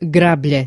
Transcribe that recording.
грабли